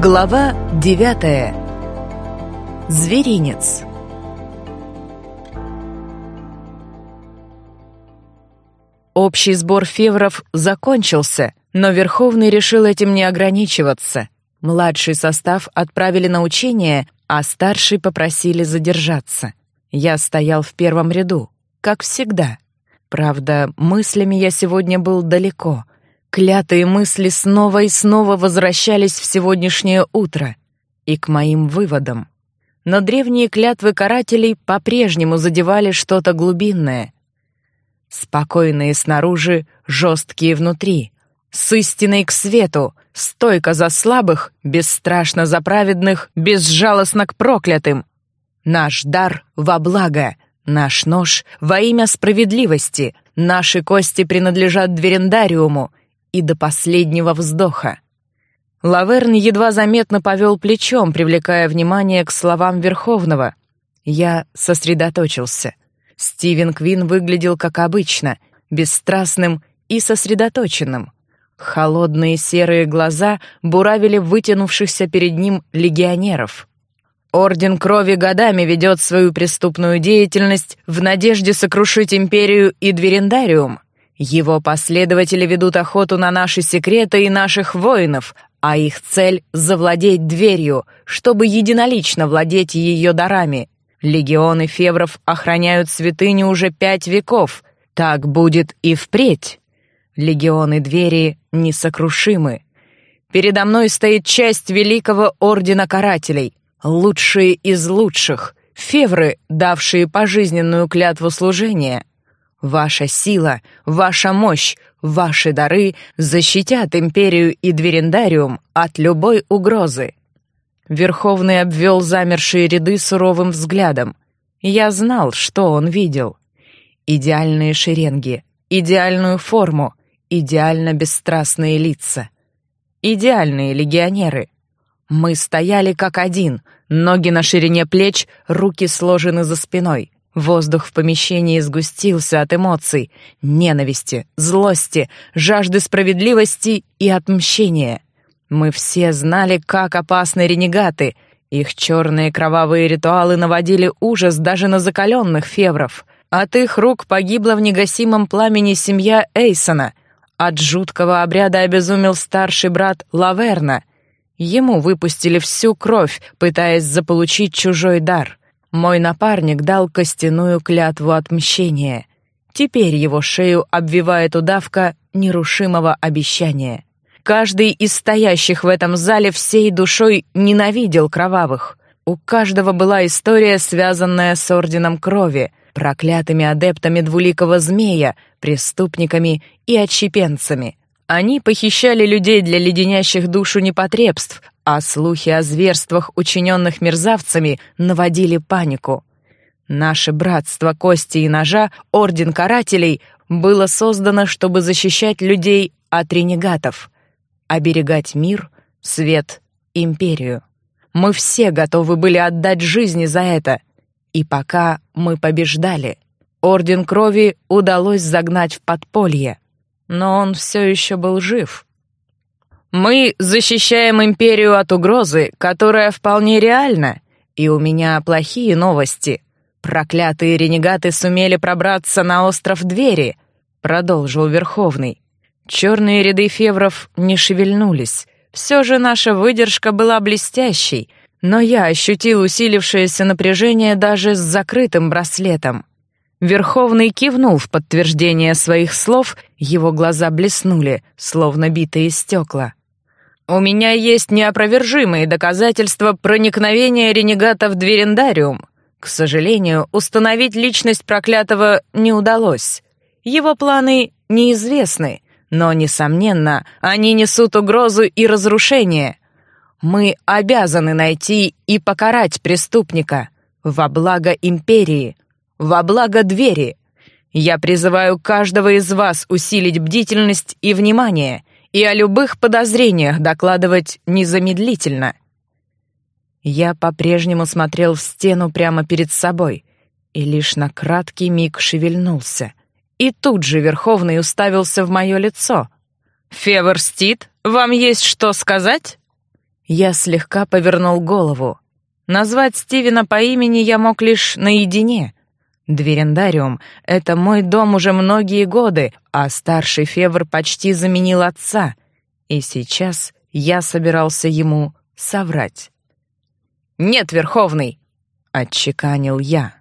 Глава девятая. Зверинец. Общий сбор февров закончился, но Верховный решил этим не ограничиваться. Младший состав отправили на учение, а старший попросили задержаться. Я стоял в первом ряду, как всегда. Правда, мыслями я сегодня был далеко. Клятые мысли снова и снова возвращались в сегодняшнее утро и к моим выводам. Но древние клятвы карателей по-прежнему задевали что-то глубинное. Спокойные снаружи, жесткие внутри. С истиной к свету, стойко за слабых, бесстрашно за праведных, безжалостно к проклятым. Наш дар во благо, наш нож во имя справедливости, наши кости принадлежат дверендариуму, и до последнего вздоха. Лаверн едва заметно повел плечом, привлекая внимание к словам Верховного. Я сосредоточился. Стивен Квин выглядел как обычно, бесстрастным и сосредоточенным. Холодные серые глаза буравили вытянувшихся перед ним легионеров. Орден Крови годами ведет свою преступную деятельность в надежде сокрушить империю и Дверендариум — его последователи ведут охоту на наши секреты и наших воинов, а их цель — завладеть дверью, чтобы единолично владеть ее дарами. Легионы февров охраняют святыню уже пять веков. Так будет и впредь. Легионы двери несокрушимы. Передо мной стоит часть великого ордена карателей, лучшие из лучших, февры, давшие пожизненную клятву служения. Ваша сила, ваша мощь, ваши дары защитят империю и Дверендариум от любой угрозы. Верховный обвел замершие ряды суровым взглядом. Я знал, что он видел. Идеальные шеренги, идеальную форму, идеально бесстрастные лица. Идеальные легионеры. Мы стояли как один, ноги на ширине плеч, руки сложены за спиной — Воздух в помещении сгустился от эмоций, ненависти, злости, жажды справедливости и отмщения. Мы все знали, как опасны ренегаты. Их черные кровавые ритуалы наводили ужас даже на закаленных февров. От их рук погибла в негасимом пламени семья Эйсона. От жуткого обряда обезумел старший брат Лаверна. Ему выпустили всю кровь, пытаясь заполучить чужой дар. Мой напарник дал костяную клятву отмщения. Теперь его шею обвивает удавка нерушимого обещания. Каждый из стоящих в этом зале всей душой ненавидел кровавых. У каждого была история, связанная с Орденом Крови, проклятыми адептами двуликого змея, преступниками и отщепенцами. Они похищали людей для леденящих душу непотребств, а слухи о зверствах, учиненных мерзавцами, наводили панику. Наше братство кости и ножа, Орден Карателей, было создано, чтобы защищать людей от ренегатов, оберегать мир, свет, империю. Мы все готовы были отдать жизни за это. И пока мы побеждали, Орден Крови удалось загнать в подполье. Но он все еще был жив — мы защищаем империю от угрозы, которая вполне реальна. И у меня плохие новости. Проклятые ренегаты сумели пробраться на остров Двери, продолжил Верховный. Черные ряды февров не шевельнулись. Все же наша выдержка была блестящей, но я ощутил усилившееся напряжение даже с закрытым браслетом. Верховный кивнул в подтверждение своих слов, его глаза блеснули, словно битые стекла. У меня есть неопровержимые доказательства проникновения ренегата в Дверендариум. К сожалению, установить личность проклятого не удалось. Его планы неизвестны, но, несомненно, они несут угрозу и разрушение. Мы обязаны найти и покарать преступника во благо империи, во благо двери. Я призываю каждого из вас усилить бдительность и внимание и о любых подозрениях докладывать незамедлительно. Я по-прежнему смотрел в стену прямо перед собой и лишь на краткий миг шевельнулся. И тут же Верховный уставился в мое лицо. «Февер Стит, вам есть что сказать?» Я слегка повернул голову. Назвать Стивена по имени я мог лишь наедине. Дверендариум — это мой дом уже многие годы, а старший Февр почти заменил отца. И сейчас я собирался ему соврать. «Нет, Верховный!» — отчеканил я.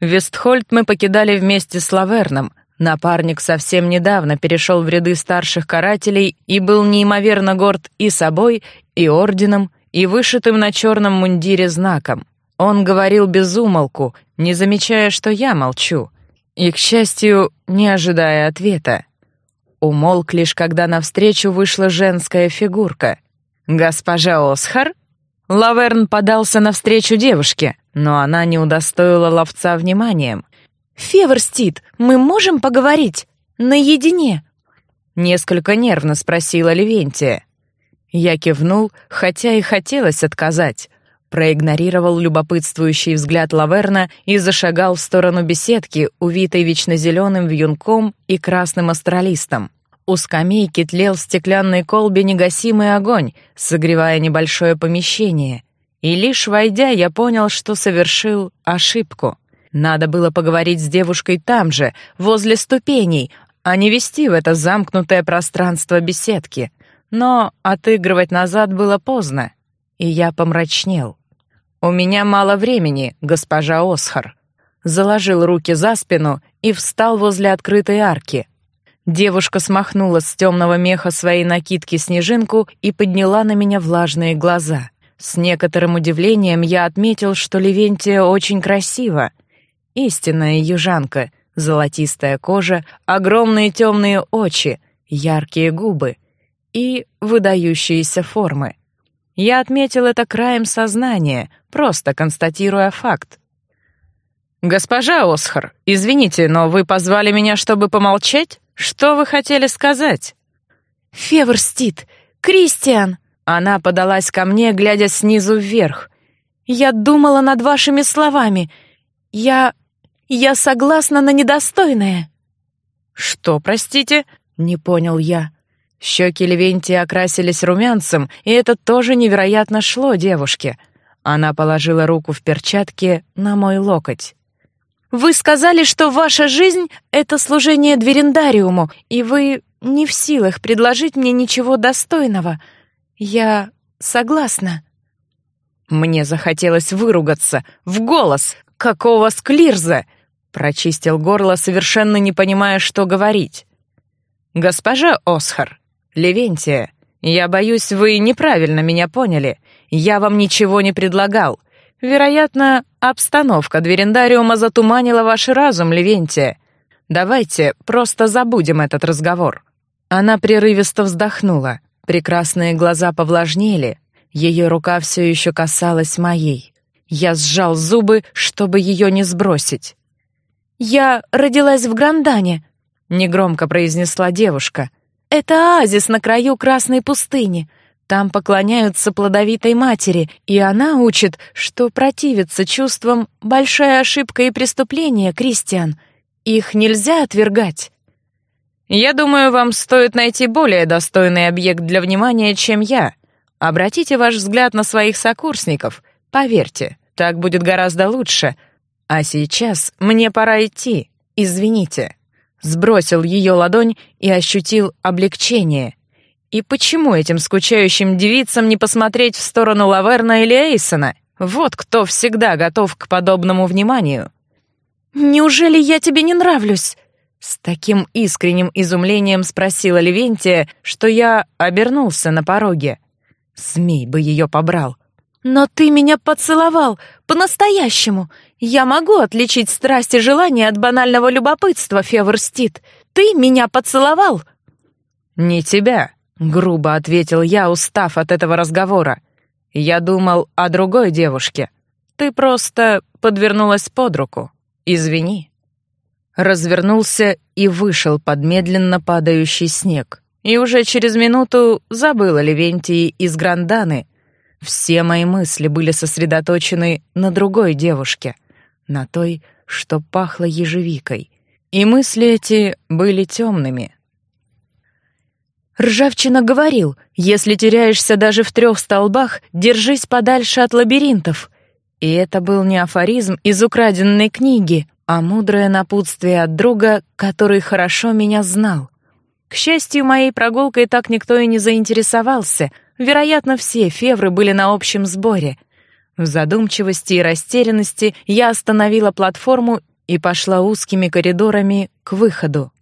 Вестхольд мы покидали вместе с Лаверном. Напарник совсем недавно перешел в ряды старших карателей и был неимоверно горд и собой, и орденом, и вышитым на черном мундире знаком. Он говорил без умолку, не замечая, что я молчу, и, к счастью, не ожидая ответа. Умолк лишь, когда навстречу вышла женская фигурка. «Госпожа Осхар?» Лаверн подался навстречу девушке, но она не удостоила ловца вниманием. «Феверстит, мы можем поговорить? Наедине?» Несколько нервно спросила Левентия. Я кивнул, хотя и хотелось отказать. Проигнорировал любопытствующий взгляд Лаверна и зашагал в сторону беседки, увитой вечно зеленым вьюнком и красным астралистом. У скамейки тлел в стеклянной колбе негасимый огонь, согревая небольшое помещение. И лишь войдя, я понял, что совершил ошибку. Надо было поговорить с девушкой там же, возле ступеней, а не вести в это замкнутое пространство беседки. Но отыгрывать назад было поздно, и я помрачнел. «У меня мало времени, госпожа Осхар». Заложил руки за спину и встал возле открытой арки, Девушка смахнула с темного меха своей накидки снежинку и подняла на меня влажные глаза. С некоторым удивлением я отметил, что Левентия очень красива. Истинная южанка, золотистая кожа, огромные темные очи, яркие губы и выдающиеся формы. Я отметил это краем сознания, просто констатируя факт. «Госпожа Осхар, извините, но вы позвали меня, чтобы помолчать?» Что вы хотели сказать? Феверстит, Кристиан. Она подалась ко мне, глядя снизу вверх. Я думала над вашими словами. Я я согласна на недостойное. Что, простите? Не понял я. Щеки Левентии окрасились румянцем, и это тоже невероятно шло девушке. Она положила руку в перчатке на мой локоть. Вы сказали, что ваша жизнь — это служение дверендариуму, и вы не в силах предложить мне ничего достойного. Я согласна». Мне захотелось выругаться, в голос. «Какого склирза?» Прочистил горло, совершенно не понимая, что говорить. «Госпожа Осхар, Левентия, я боюсь, вы неправильно меня поняли. Я вам ничего не предлагал. Вероятно, обстановка дверендариума затуманила ваш разум, Левентия. Давайте просто забудем этот разговор». Она прерывисто вздохнула. Прекрасные глаза повлажнели. Ее рука все еще касалась моей. Я сжал зубы, чтобы ее не сбросить. «Я родилась в Грандане», — негромко произнесла девушка. «Это оазис на краю Красной пустыни. Там поклоняются плодовитой матери, и она учит, что противиться чувствам — большая ошибка и преступление, Кристиан. Их нельзя отвергать. Я думаю, вам стоит найти более достойный объект для внимания, чем я. Обратите ваш взгляд на своих сокурсников. Поверьте, так будет гораздо лучше. А сейчас мне пора идти. Извините. Сбросил ее ладонь и ощутил облегчение — и почему этим скучающим девицам не посмотреть в сторону Лаверна или Эйсона? Вот кто всегда готов к подобному вниманию. «Неужели я тебе не нравлюсь?» С таким искренним изумлением спросила Левентия, что я обернулся на пороге. Змей бы ее побрал. «Но ты меня поцеловал, по-настоящему. Я могу отличить страсть и желание от банального любопытства, Феверстит. Ты меня поцеловал?» «Не тебя», Грубо ответил я, устав от этого разговора. Я думал о другой девушке. Ты просто подвернулась под руку. Извини. Развернулся и вышел под медленно падающий снег. И уже через минуту забыл о Левентии из Гранданы. Все мои мысли были сосредоточены на другой девушке, на той, что пахло ежевикой. И мысли эти были темными — Ржавчина говорил, если теряешься даже в трех столбах, держись подальше от лабиринтов. И это был не афоризм из украденной книги, а мудрое напутствие от друга, который хорошо меня знал. К счастью, моей прогулкой так никто и не заинтересовался. Вероятно, все февры были на общем сборе. В задумчивости и растерянности я остановила платформу и пошла узкими коридорами к выходу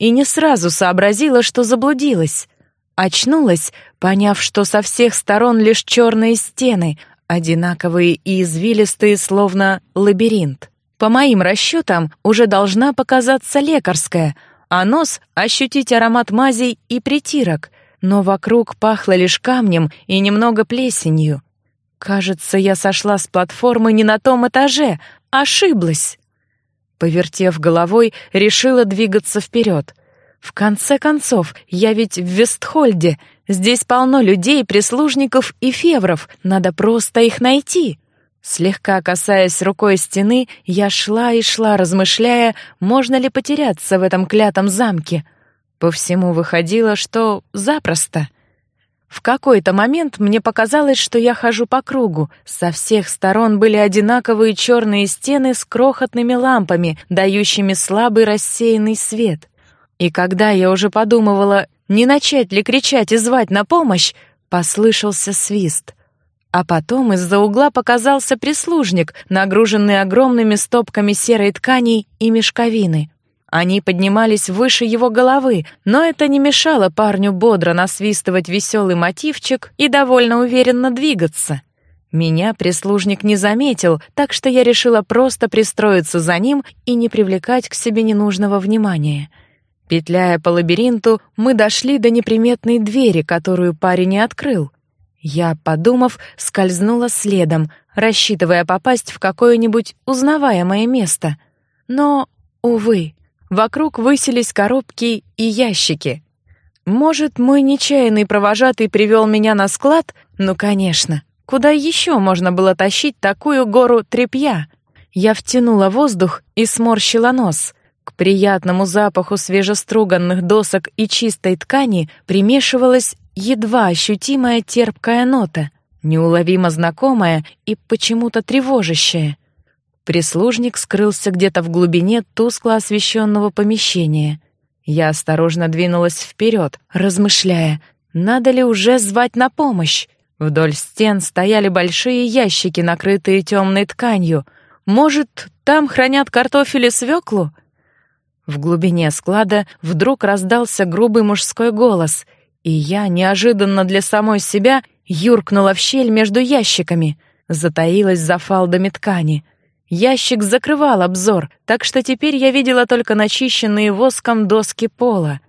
и не сразу сообразила, что заблудилась. Очнулась, поняв, что со всех сторон лишь черные стены, одинаковые и извилистые, словно лабиринт. По моим расчетам, уже должна показаться лекарская, а нос — ощутить аромат мазей и притирок, но вокруг пахло лишь камнем и немного плесенью. Кажется, я сошла с платформы не на том этаже, ошиблась. Повертев головой, решила двигаться вперед. В конце концов, я ведь в Вестхольде. Здесь полно людей, прислужников и февров. Надо просто их найти. Слегка касаясь рукой стены, я шла и шла, размышляя, можно ли потеряться в этом клятом замке. По всему выходило, что запросто — в какой-то момент мне показалось, что я хожу по кругу. Со всех сторон были одинаковые черные стены с крохотными лампами, дающими слабый рассеянный свет. И когда я уже подумывала, не начать ли кричать и звать на помощь, послышался свист. А потом из-за угла показался прислужник, нагруженный огромными стопками серой ткани и мешковины. Они поднимались выше его головы, но это не мешало парню бодро насвистывать веселый мотивчик и довольно уверенно двигаться. Меня прислужник не заметил, так что я решила просто пристроиться за ним и не привлекать к себе ненужного внимания. Петляя по лабиринту, мы дошли до неприметной двери, которую парень не открыл. Я, подумав, скользнула следом, рассчитывая попасть в какое-нибудь узнаваемое место. Но, увы, Вокруг высились коробки и ящики. Может, мой нечаянный провожатый привел меня на склад? Ну, конечно. Куда еще можно было тащить такую гору тряпья? Я втянула воздух и сморщила нос. К приятному запаху свежеструганных досок и чистой ткани примешивалась едва ощутимая терпкая нота, неуловимо знакомая и почему-то тревожащая. Прислужник скрылся где-то в глубине тускло освещенного помещения. Я осторожно двинулась вперед, размышляя, надо ли уже звать на помощь. Вдоль стен стояли большие ящики, накрытые темной тканью. Может, там хранят картофель и свеклу? В глубине склада вдруг раздался грубый мужской голос, и я, неожиданно для самой себя, юркнула в щель между ящиками, затаилась за фалдами ткани — Ящик закрывал обзор, так что теперь я видела только начищенные воском доски пола.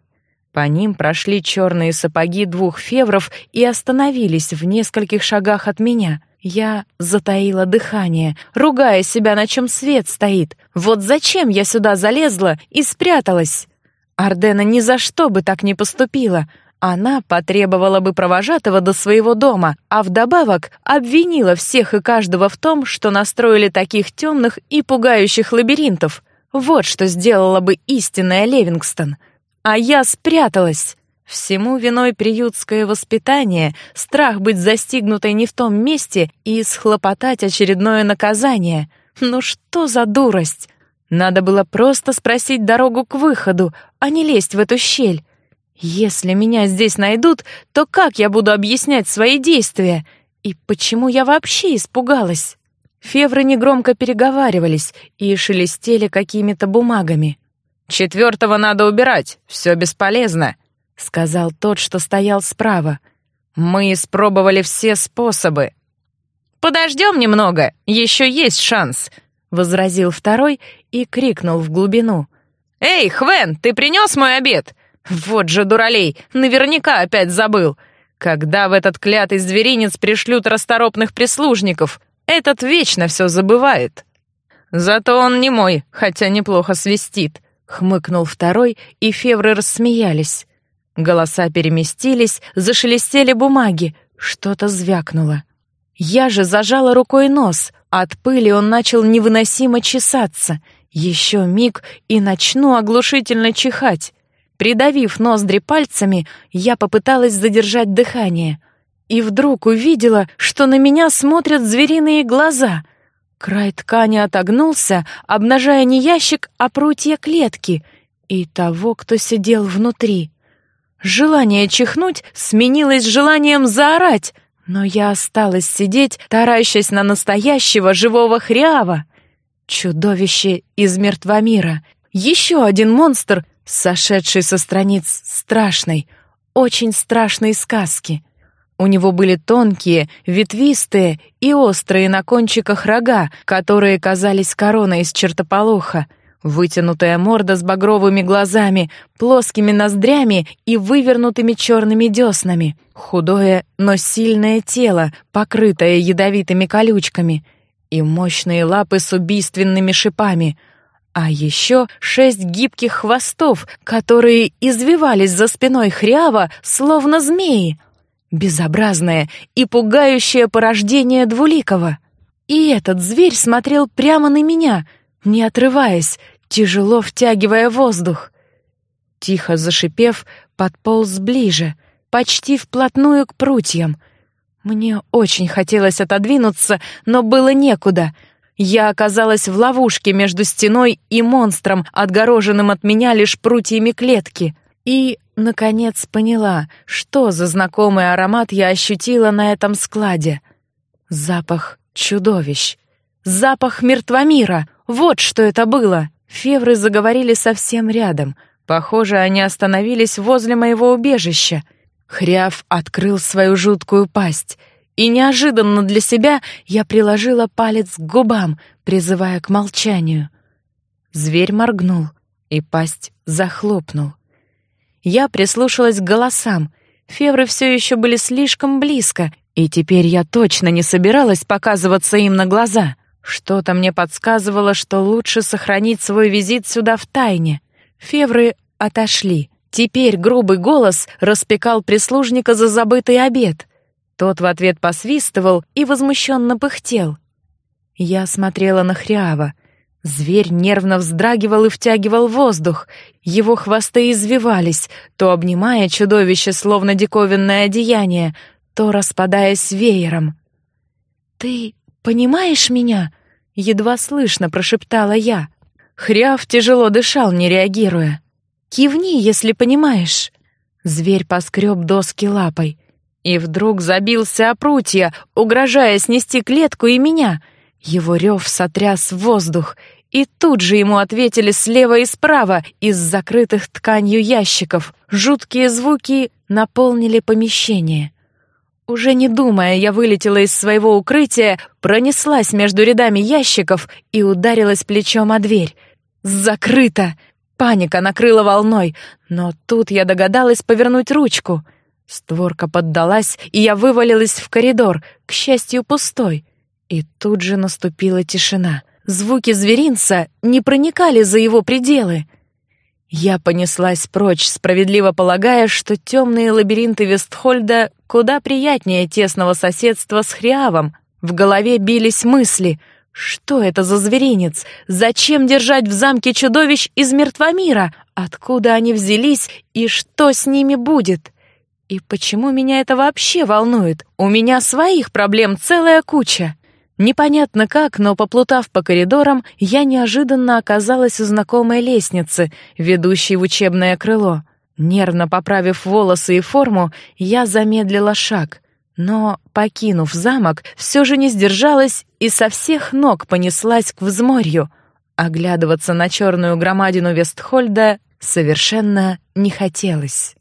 По ним прошли черные сапоги двух февров и остановились в нескольких шагах от меня. Я затаила дыхание, ругая себя, на чем свет стоит. Вот зачем я сюда залезла и спряталась? Ардена ни за что бы так не поступила. Она потребовала бы провожатого до своего дома, а вдобавок обвинила всех и каждого в том, что настроили таких темных и пугающих лабиринтов. Вот что сделала бы истинная Левингстон. А я спряталась. Всему виной приютское воспитание, страх быть застигнутой не в том месте и схлопотать очередное наказание. Ну что за дурость? Надо было просто спросить дорогу к выходу, а не лезть в эту щель. Если меня здесь найдут, то как я буду объяснять свои действия? И почему я вообще испугалась? Февры негромко переговаривались и шелестели какими-то бумагами. «Четвертого надо убирать, все бесполезно», — сказал тот, что стоял справа. «Мы испробовали все способы». «Подождем немного, еще есть шанс», — возразил второй и крикнул в глубину. «Эй, Хвен, ты принес мой обед? Вот же дуралей, наверняка опять забыл. Когда в этот клятый зверинец пришлют расторопных прислужников? Этот вечно все забывает. Зато он не мой, хотя неплохо свистит. Хмыкнул второй, и февры рассмеялись. Голоса переместились, зашелестели бумаги, что-то звякнуло. Я же зажала рукой нос, от пыли он начал невыносимо чесаться. Еще миг и начну оглушительно чихать. Придавив ноздри пальцами, я попыталась задержать дыхание. И вдруг увидела, что на меня смотрят звериные глаза. Край ткани отогнулся, обнажая не ящик, а прутья клетки и того, кто сидел внутри. Желание чихнуть сменилось желанием заорать, но я осталась сидеть, таращась на настоящего живого хрява. Чудовище из мертвомира. Еще один монстр, сошедший со страниц страшной, очень страшной сказки. У него были тонкие, ветвистые и острые на кончиках рога, которые казались короной из чертополоха — Вытянутая морда с багровыми глазами, плоскими ноздрями и вывернутыми черными деснами. Худое, но сильное тело, покрытое ядовитыми колючками. И мощные лапы с убийственными шипами. А еще шесть гибких хвостов, которые извивались за спиной хрява, словно змеи. Безобразное и пугающее порождение Двуликова. И этот зверь смотрел прямо на меня — не отрываясь, тяжело втягивая воздух. Тихо зашипев, подполз ближе, почти вплотную к прутьям. Мне очень хотелось отодвинуться, но было некуда. Я оказалась в ловушке между стеной и монстром, отгороженным от меня лишь прутьями клетки. И, наконец, поняла, что за знакомый аромат я ощутила на этом складе. Запах чудовищ. Запах мертвомира. Вот что это было. Февры заговорили совсем рядом. Похоже, они остановились возле моего убежища. Хряв открыл свою жуткую пасть, и неожиданно для себя я приложила палец к губам, призывая к молчанию. Зверь моргнул, и пасть захлопнул. Я прислушалась к голосам. Февры все еще были слишком близко, и теперь я точно не собиралась показываться им на глаза. Что-то мне подсказывало, что лучше сохранить свой визит сюда в тайне. Февры отошли. Теперь грубый голос распекал прислужника за забытый обед. Тот в ответ посвистывал и возмущенно пыхтел. Я смотрела на Хрява. Зверь нервно вздрагивал и втягивал воздух. Его хвосты извивались, то обнимая чудовище, словно диковинное одеяние, то распадаясь веером. «Ты понимаешь меня?» — едва слышно прошептала я. Хряв тяжело дышал, не реагируя. «Кивни, если понимаешь». Зверь поскреб доски лапой. И вдруг забился о прутья, угрожая снести клетку и меня. Его рев сотряс воздух, и тут же ему ответили слева и справа из закрытых тканью ящиков. Жуткие звуки наполнили помещение. Уже не думая, я вылетела из своего укрытия, пронеслась между рядами ящиков и ударилась плечом о дверь. Закрыто! Паника накрыла волной, но тут я догадалась повернуть ручку. Створка поддалась, и я вывалилась в коридор, к счастью, пустой. И тут же наступила тишина. Звуки зверинца не проникали за его пределы — я понеслась прочь, справедливо полагая, что темные лабиринты Вестхольда куда приятнее тесного соседства с Хриавом. В голове бились мысли. Что это за зверинец? Зачем держать в замке чудовищ из мертвомира? Откуда они взялись и что с ними будет? И почему меня это вообще волнует? У меня своих проблем целая куча. Непонятно как, но поплутав по коридорам, я неожиданно оказалась у знакомой лестницы, ведущей в учебное крыло. Нервно поправив волосы и форму, я замедлила шаг. Но, покинув замок, все же не сдержалась и со всех ног понеслась к взморью. Оглядываться на черную громадину Вестхольда совершенно не хотелось.